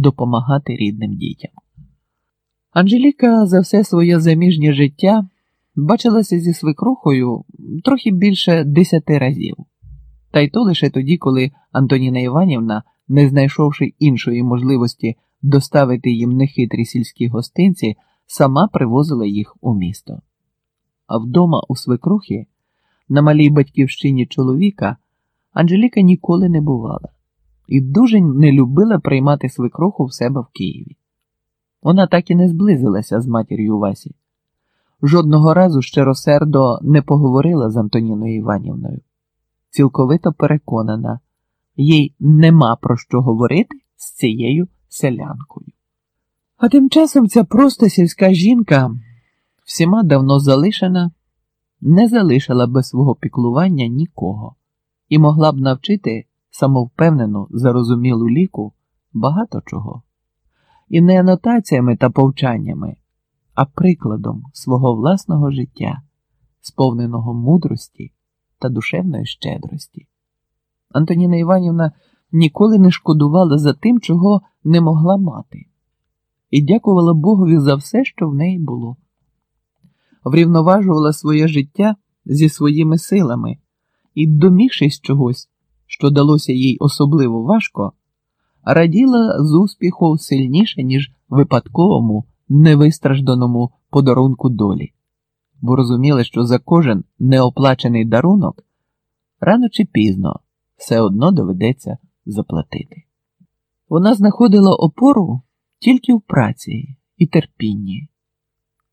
допомагати рідним дітям. Анжеліка за все своє заміжнє життя бачилася зі свекрухою трохи більше десяти разів, та й то лише тоді, коли Антоніна Іванівна, не знайшовши іншої можливості доставити їм нехитрі сільські гостинці, сама привозила їх у місто. А вдома у свекрухи, на малій батьківщині чоловіка, Анжеліка ніколи не бувала і дуже не любила приймати свекруху в себе в Києві. Вона так і не зблизилася з матір'ю Васі. Жодного разу щиросердо не поговорила з Антоніною Іванівною. Цілковито переконана, їй нема про що говорити з цією селянкою. А тим часом ця просто сільська жінка, всіма давно залишена, не залишила без свого піклування нікого і могла б навчити самовпевнену, зарозумілу ліку багато чого. І не анотаціями та повчаннями, а прикладом свого власного життя, сповненого мудрості та душевної щедрості. Антоніна Іванівна ніколи не шкодувала за тим, чого не могла мати, і дякувала Богові за все, що в неї було. Врівноважувала своє життя зі своїми силами і, домігшись чогось, що далося їй особливо важко, раділа з успіху сильніше, ніж випадковому, невистражданому подарунку долі, бо розуміла, що за кожен неоплачений дарунок рано чи пізно все одно доведеться заплатити. Вона знаходила опору тільки в праці і терпінні,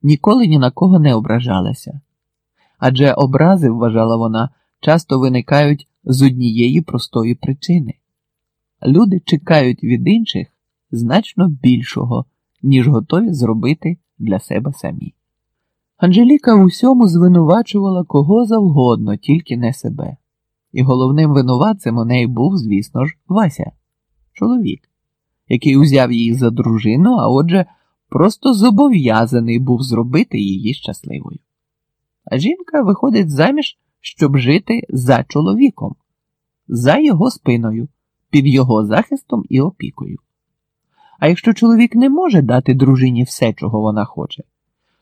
ніколи ні на кого не ображалася, адже образи, вважала вона, часто виникають з однієї простої причини. Люди чекають від інших значно більшого, ніж готові зробити для себе самі. Анжеліка в усьому звинувачувала кого завгодно, тільки не себе. І головним винуватцем у неї був, звісно ж, Вася, чоловік, який узяв її за дружину, а отже, просто зобов'язаний був зробити її щасливою. А жінка виходить заміж, щоб жити за чоловіком, за його спиною, під його захистом і опікою. А якщо чоловік не може дати дружині все, чого вона хоче,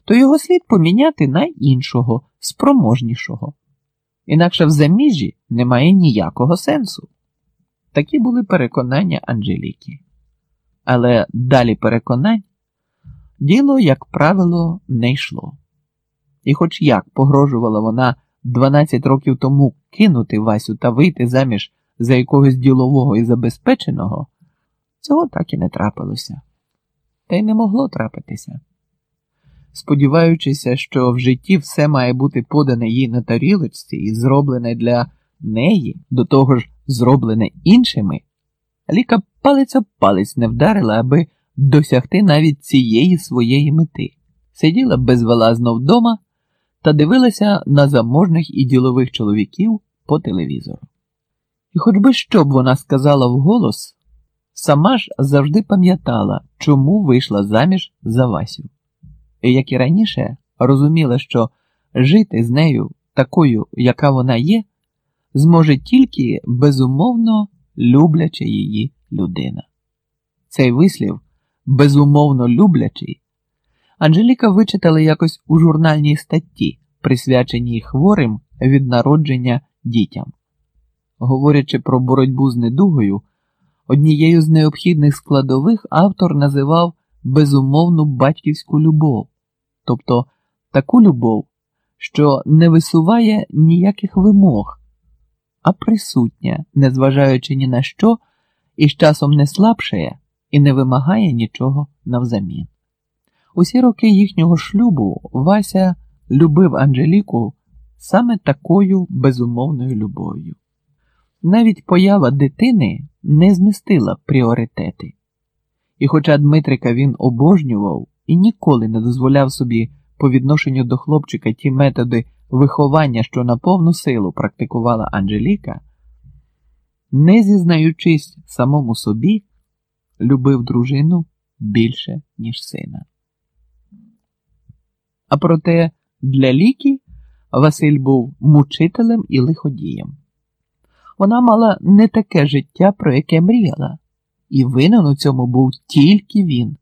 то його слід поміняти на іншого, спроможнішого. Інакше в заміжжі немає ніякого сенсу. Такі були переконання Анжеліки. Але далі переконань діло, як правило, не йшло. І, хоч як погрожувала вона 12 років тому кинути Васю та вийти заміж за якогось ділового і забезпеченого, цього так і не трапилося, та й не могло трапитися. Сподіваючися, що в житті все має бути подане їй на тарілочці і зроблене для неї, до того ж зроблене іншими, ліка палець об палець не вдарила, аби досягти навіть цієї своєї мети. Сиділа безвилазно вдома та дивилася на заможних і ділових чоловіків по телевізору. І хоч би що б вона сказала вголос, сама ж завжди пам'ятала, чому вийшла заміж за Васю. І, як і раніше, розуміла, що жити з нею такою, яка вона є, зможе тільки безумовно любляча її людина. Цей вислів, безумовно люблячий, Анжеліка вичитала якось у журнальній статті, присвяченій хворим від народження дітям. Говорячи про боротьбу з недугою, однією з необхідних складових автор називав безумовну батьківську любов, тобто таку любов, що не висуває ніяких вимог, а присутня, незважаючи ні на що, і з часом не слабшає і не вимагає нічого навзамін. Усі роки їхнього шлюбу Вася любив Анжеліку саме такою безумовною любов'ю. Навіть поява дитини не змістила пріоритети. І хоча Дмитрика він обожнював і ніколи не дозволяв собі по відношенню до хлопчика ті методи виховання, що на повну силу практикувала Анжеліка, не зізнаючись самому собі, любив дружину більше, ніж сина. А проте для ліки Василь був мучителем і лиходієм. Вона мала не таке життя, про яке мріяла, і винен у цьому був тільки він.